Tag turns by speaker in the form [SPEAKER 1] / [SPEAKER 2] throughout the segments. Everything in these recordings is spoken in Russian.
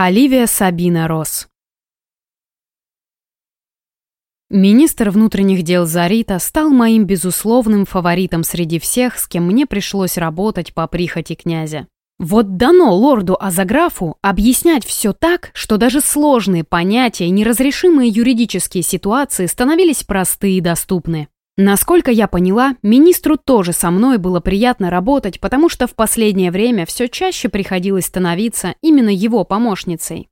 [SPEAKER 1] Оливия Сабина Росс Министр внутренних дел Зарита стал моим безусловным фаворитом среди всех, с кем мне пришлось работать по прихоти князя. Вот дано лорду Азаграфу объяснять все так, что даже сложные понятия и неразрешимые юридические ситуации становились просты и доступны. Насколько я поняла, министру тоже со мной было приятно работать, потому что в последнее время все чаще приходилось становиться именно его помощницей.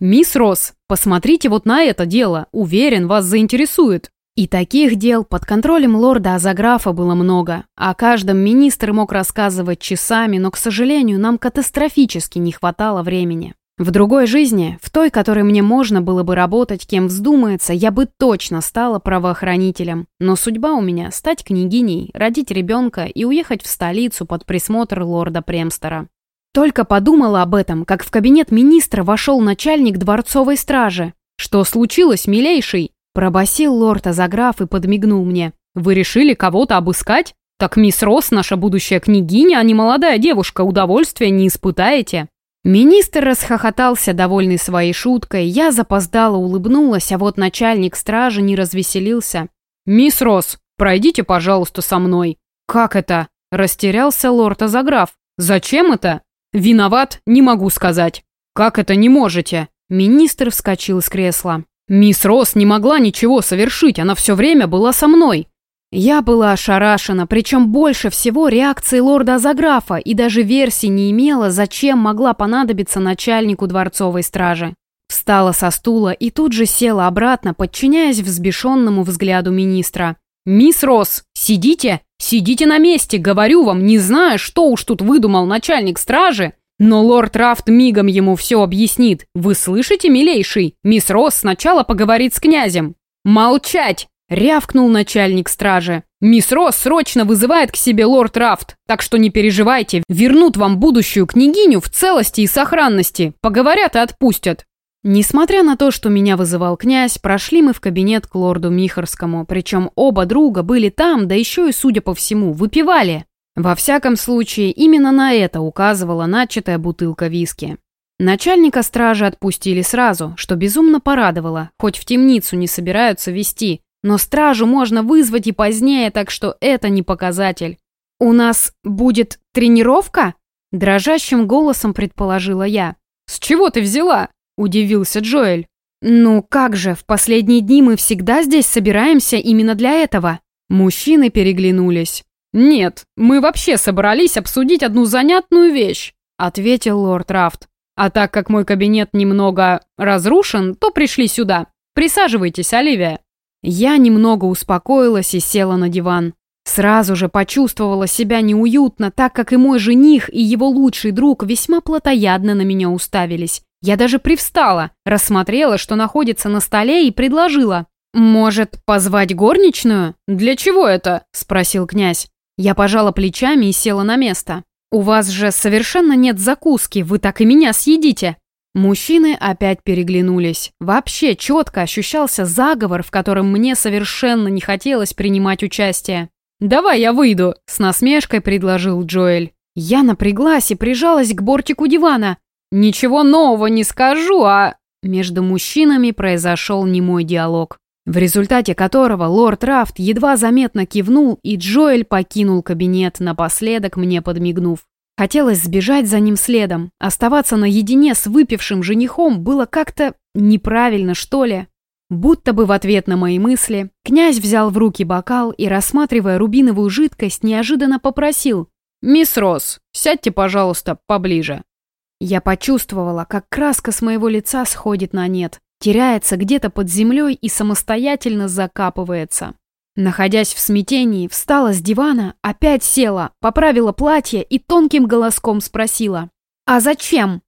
[SPEAKER 1] «Мисс Росс, посмотрите вот на это дело, уверен, вас заинтересует». И таких дел под контролем лорда Азаграфа было много. О каждом министр мог рассказывать часами, но, к сожалению, нам катастрофически не хватало времени. В другой жизни, в той, которой мне можно было бы работать, кем вздумается, я бы точно стала правоохранителем. Но судьба у меня – стать княгиней, родить ребенка и уехать в столицу под присмотр лорда Премстера. Только подумала об этом, как в кабинет министра вошел начальник дворцовой стражи. «Что случилось, милейший?» – пробасил лорд Азаграф и подмигнул мне. «Вы решили кого-то обыскать? Так мисс Росс, наша будущая княгиня, а не молодая девушка, удовольствия не испытаете». Министр расхохотался, довольный своей шуткой. Я запоздала улыбнулась, а вот начальник стражи не развеселился. «Мисс Росс, пройдите, пожалуйста, со мной». «Как это?» – растерялся лорд Азаграф. «Зачем это?» «Виноват, не могу сказать». «Как это не можете?» Министр вскочил с кресла. «Мисс Росс не могла ничего совершить, она все время была со мной. Я была ошарашена, причем больше всего реакции лорда Заграфа и даже версии не имела, зачем могла понадобиться начальнику дворцовой стражи. Встала со стула и тут же села обратно, подчиняясь взбешенному взгляду министра. «Мисс Росс, сидите, сидите на месте, говорю вам, не знаю, что уж тут выдумал начальник стражи, но лорд Рафт мигом ему все объяснит. Вы слышите, милейший? Мисс Росс сначала поговорит с князем». «Молчать!» Рявкнул начальник стражи. «Мисс Росс срочно вызывает к себе лорд Рафт, так что не переживайте, вернут вам будущую княгиню в целости и сохранности, поговорят и отпустят». Несмотря на то, что меня вызывал князь, прошли мы в кабинет к лорду Михарскому, причем оба друга были там, да еще и, судя по всему, выпивали. Во всяком случае, именно на это указывала начатая бутылка виски. Начальника стражи отпустили сразу, что безумно порадовало, хоть в темницу не собираются вести, но стражу можно вызвать и позднее, так что это не показатель. «У нас будет тренировка?» Дрожащим голосом предположила я. «С чего ты взяла?» Удивился Джоэль. «Ну как же, в последние дни мы всегда здесь собираемся именно для этого». Мужчины переглянулись. «Нет, мы вообще собрались обсудить одну занятную вещь», ответил лорд Рафт. «А так как мой кабинет немного разрушен, то пришли сюда. Присаживайтесь, Оливия». Я немного успокоилась и села на диван. Сразу же почувствовала себя неуютно, так как и мой жених, и его лучший друг весьма плотоядно на меня уставились. Я даже привстала, рассмотрела, что находится на столе и предложила. «Может, позвать горничную?» «Для чего это?» – спросил князь. Я пожала плечами и села на место. «У вас же совершенно нет закуски, вы так и меня съедите!» Мужчины опять переглянулись. Вообще четко ощущался заговор, в котором мне совершенно не хотелось принимать участие. «Давай я выйду», — с насмешкой предложил Джоэль. Я напряглась и прижалась к бортику дивана. «Ничего нового не скажу, а...» Между мужчинами произошел немой диалог, в результате которого лорд Рафт едва заметно кивнул, и Джоэль покинул кабинет, напоследок мне подмигнув. Хотелось сбежать за ним следом. Оставаться наедине с выпившим женихом было как-то неправильно, что ли. Будто бы в ответ на мои мысли, князь взял в руки бокал и, рассматривая рубиновую жидкость, неожиданно попросил «Мисс Росс, сядьте, пожалуйста, поближе». Я почувствовала, как краска с моего лица сходит на нет, теряется где-то под землей и самостоятельно закапывается. Находясь в смятении, встала с дивана, опять села, поправила платье и тонким голоском спросила. «А зачем?»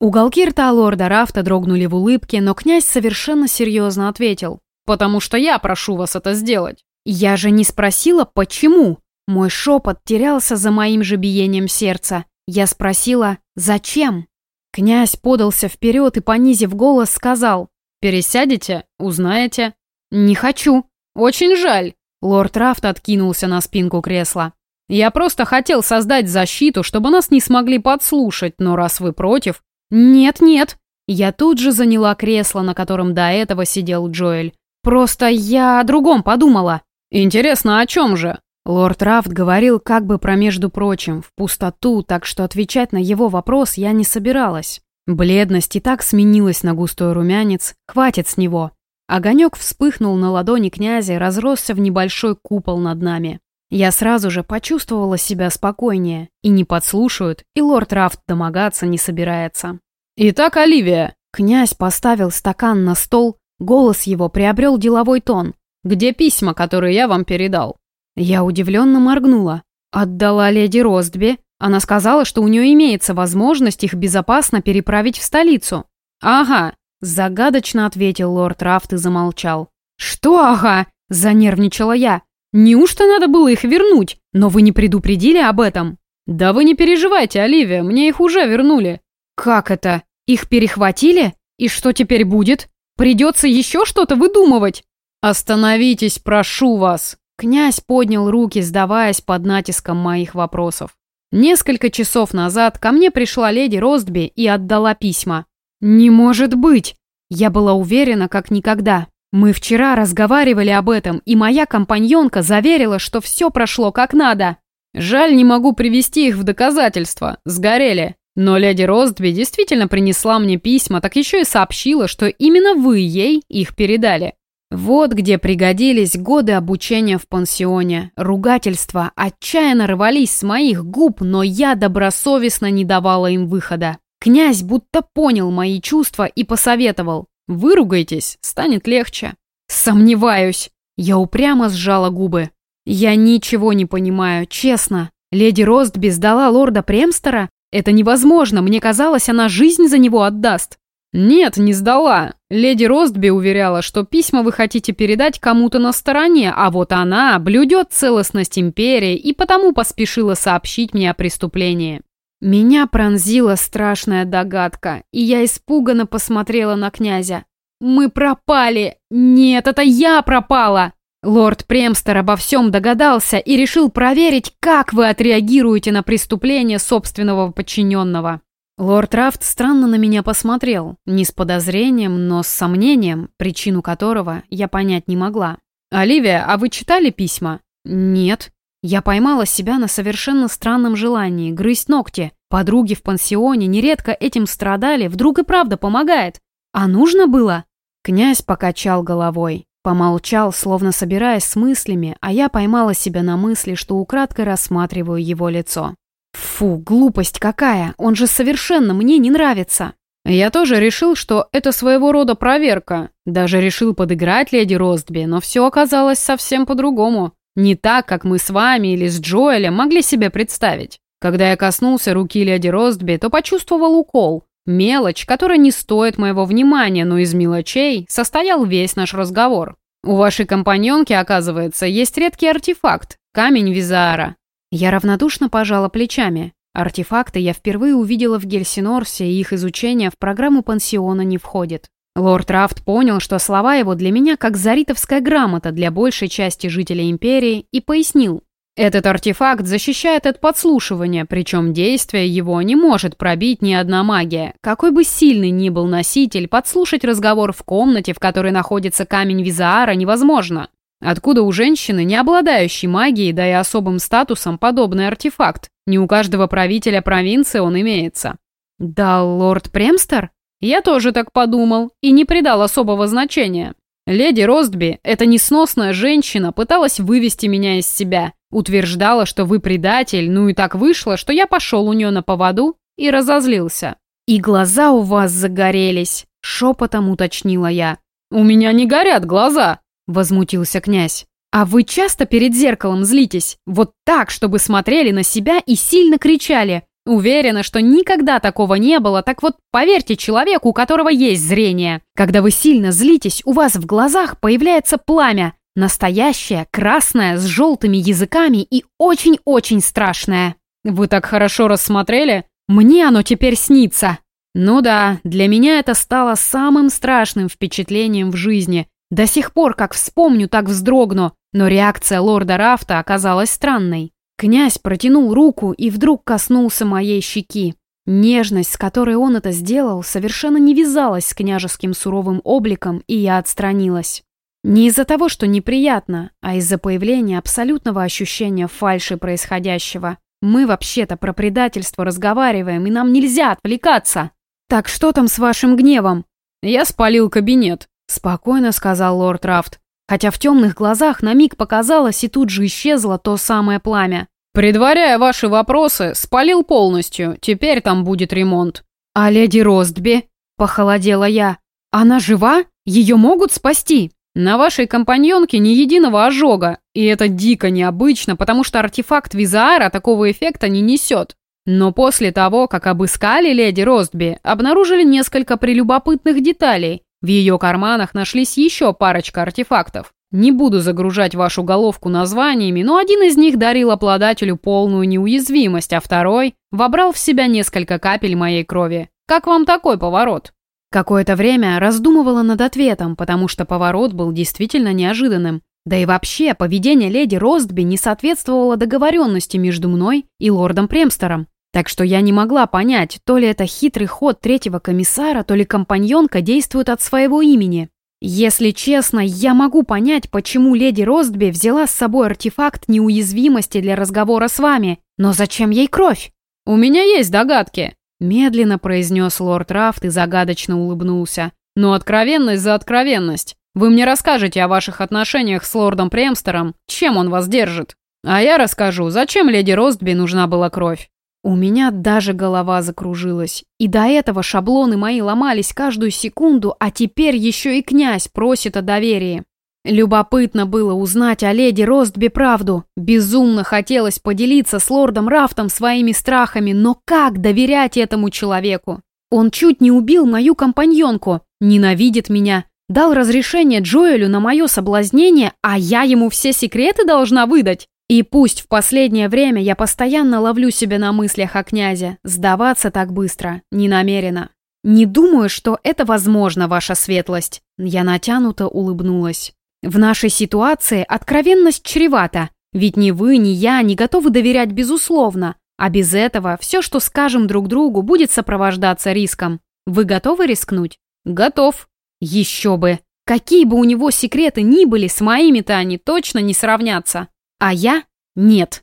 [SPEAKER 1] Уголки рта лорда Рафта дрогнули в улыбке, но князь совершенно серьезно ответил. «Потому что я прошу вас это сделать». «Я же не спросила, почему?» Мой шепот терялся за моим же биением сердца. Я спросила «Зачем?». Князь подался вперед и, понизив голос, сказал «Пересядете? Узнаете?» «Не хочу», «Очень жаль», — лорд Рафт откинулся на спинку кресла. «Я просто хотел создать защиту, чтобы нас не смогли подслушать, но раз вы против...» «Нет-нет», Я тут же заняла кресло, на котором до этого сидел Джоэль. Просто я о другом подумала.
[SPEAKER 2] Интересно, о чем же?
[SPEAKER 1] Лорд Рафт говорил как бы про между прочим, в пустоту, так что отвечать на его вопрос я не собиралась. Бледность и так сменилась на густой румянец, хватит с него. Огонек вспыхнул на ладони князя и разросся в небольшой купол над нами. Я сразу же почувствовала себя спокойнее. И не подслушают, и лорд Рафт домогаться не собирается.
[SPEAKER 2] «Итак, Оливия!»
[SPEAKER 1] Князь поставил стакан на стол, голос его приобрел деловой тон.
[SPEAKER 2] «Где письма, которые я вам передал?»
[SPEAKER 1] Я удивленно моргнула. Отдала леди Ростби. Она сказала, что у нее имеется возможность их безопасно переправить в столицу.
[SPEAKER 2] «Ага», –
[SPEAKER 1] загадочно ответил лорд Рафт и замолчал. «Что ага?» – занервничала я. «Неужто надо было их вернуть? Но вы не предупредили об этом?»
[SPEAKER 2] «Да вы не переживайте, Оливия, мне их уже вернули».
[SPEAKER 1] «Как это? Их перехватили? И что теперь будет? Придется еще что-то выдумывать?»
[SPEAKER 2] «Остановитесь, прошу вас!»
[SPEAKER 1] Князь поднял руки, сдаваясь под натиском моих вопросов. Несколько часов назад ко мне пришла леди Ростби и отдала письма. «Не может быть!» Я была уверена, как никогда. Мы вчера разговаривали об этом, и моя компаньонка заверила, что все прошло как надо.
[SPEAKER 2] Жаль, не могу привести их в доказательство. Сгорели. Но леди Ростби действительно принесла мне письма, так еще и сообщила, что именно вы ей их передали. Вот где пригодились годы обучения в пансионе. Ругательства отчаянно рвались с моих губ, но я добросовестно не давала им выхода. Князь будто понял мои чувства и посоветовал. «Выругайтесь, станет легче».
[SPEAKER 1] «Сомневаюсь». Я упрямо сжала губы. «Я ничего не понимаю, честно. Леди Ростби сдала лорда Премстера? Это невозможно, мне казалось, она жизнь за него отдаст».
[SPEAKER 2] «Нет, не сдала. Леди Ростби уверяла, что письма вы хотите передать кому-то на стороне, а вот она блюдет целостность империи и потому поспешила сообщить мне о преступлении».
[SPEAKER 1] Меня пронзила страшная догадка, и я испуганно посмотрела на князя. «Мы пропали! Нет, это я пропала!» Лорд Премстер обо всем догадался и решил проверить, как вы отреагируете на преступление собственного подчиненного. Лорд Рафт странно на меня посмотрел, не с подозрением, но с сомнением, причину которого я понять не могла.
[SPEAKER 2] «Оливия, а вы читали письма?»
[SPEAKER 1] «Нет». Я поймала себя на совершенно странном желании грызть ногти. Подруги в пансионе нередко этим страдали, вдруг и правда помогает. А нужно было? Князь покачал головой. Помолчал, словно собираясь с мыслями, а я поймала себя на мысли, что украдкой рассматриваю его лицо. Фу, глупость какая, он же совершенно мне не нравится.
[SPEAKER 2] Я тоже решил, что это своего рода проверка. Даже решил подыграть леди Ростби, но все оказалось совсем по-другому. Не так, как мы с вами или с Джоэлем могли себе представить. Когда я коснулся руки леди Ростби, то почувствовал укол. Мелочь, которая не стоит моего внимания, но из мелочей состоял весь наш разговор. У вашей компаньонки, оказывается, есть редкий артефакт – камень Визаара.
[SPEAKER 1] Я равнодушно пожала плечами. Артефакты я впервые увидела в Гельсинорсе, и их изучение в программу пансиона не входит. Лорд Рафт понял, что слова его для меня как заритовская грамота для большей части жителей Империи, и пояснил. Этот артефакт защищает от подслушивания, причем действие его не может пробить ни одна магия. Какой бы сильный ни был носитель, подслушать разговор в комнате, в которой находится камень Визаара, невозможно. Откуда у женщины, не обладающей магией, да и особым статусом, подобный артефакт? Не у каждого правителя провинции он имеется.
[SPEAKER 2] Да, лорд Премстер? Я тоже так подумал и не придал особого значения. Леди Ростби, эта несносная женщина, пыталась вывести меня из себя. Утверждала, что вы предатель, ну и так вышло, что я пошел у нее на поводу и разозлился.
[SPEAKER 1] «И глаза у вас загорелись», — шепотом уточнила я.
[SPEAKER 2] «У меня не горят глаза», — возмутился князь.
[SPEAKER 1] «А вы часто перед зеркалом злитесь? Вот так, чтобы смотрели на себя и сильно кричали? Уверена, что никогда такого не было, так вот поверьте человеку, у которого есть зрение. Когда вы сильно злитесь, у вас в глазах появляется пламя. Настоящее, красное, с желтыми языками и очень-очень страшное.
[SPEAKER 2] Вы так хорошо рассмотрели?
[SPEAKER 1] Мне оно теперь снится. Ну да, для меня это стало самым страшным впечатлением в жизни. До сих пор, как вспомню, так вздрогну, но реакция лорда Рафта оказалась странной. Князь протянул руку и вдруг коснулся моей щеки. Нежность, с которой он это сделал, совершенно не вязалась с княжеским суровым обликом, и я отстранилась. Не из-за того, что неприятно, а из-за появления абсолютного ощущения фальши происходящего. Мы вообще-то про предательство разговариваем, и нам нельзя отвлекаться. Так что там с вашим гневом?
[SPEAKER 2] Я спалил кабинет, спокойно сказал лорд Рафт, хотя в темных глазах на миг показалось и тут же исчезло то самое пламя. Предваряя ваши вопросы, спалил полностью, теперь там будет ремонт.
[SPEAKER 1] А леди Ростби? Похолодела я. Она жива? Ее могут спасти?
[SPEAKER 2] На вашей компаньонке ни единого ожога, и это дико необычно, потому что артефакт Визаара такого эффекта не несет. Но после того, как обыскали леди Ростби, обнаружили несколько прелюбопытных деталей. В ее карманах нашлись еще парочка артефактов. Не буду загружать вашу головку названиями, но один из них дарил обладателю полную неуязвимость, а второй вобрал в себя несколько капель моей крови. Как вам такой поворот?
[SPEAKER 1] Какое-то время раздумывала над ответом, потому что поворот был действительно неожиданным. Да и вообще, поведение леди Ростби не соответствовало договоренности между мной и лордом Премстером. Так что я не могла понять, то ли это хитрый ход третьего комиссара, то ли компаньонка действует от своего имени. Если честно, я могу понять, почему леди Ростби взяла с собой артефакт неуязвимости для разговора с вами. Но зачем ей кровь?
[SPEAKER 2] У меня есть догадки,
[SPEAKER 1] медленно произнес лорд Рафт и загадочно улыбнулся.
[SPEAKER 2] Но откровенность за откровенность. Вы мне расскажете о ваших отношениях с лордом Премстером, чем он вас держит. А я расскажу, зачем леди Ростби нужна была кровь.
[SPEAKER 1] У меня даже голова закружилась. И до этого шаблоны мои ломались каждую секунду, а теперь еще и князь просит о доверии. Любопытно было узнать о леди Ростби правду. Безумно хотелось поделиться с лордом Рафтом своими страхами, но как доверять этому человеку? Он чуть не убил мою компаньонку, ненавидит меня, дал разрешение Джоэлю на мое соблазнение, а я ему все секреты должна выдать. И пусть в последнее время я постоянно ловлю себя на мыслях о князе, сдаваться так быстро не намерена. Не думаю, что это возможно, ваша светлость. Я натянуто улыбнулась. В нашей ситуации откровенность чревата, ведь ни вы, ни я не готовы доверять безусловно, а без этого все, что скажем друг другу, будет сопровождаться риском. Вы готовы рискнуть?
[SPEAKER 2] Готов.
[SPEAKER 1] Еще бы. Какие бы у него секреты ни были, с моими-то они точно не сравнятся. А я? Нет.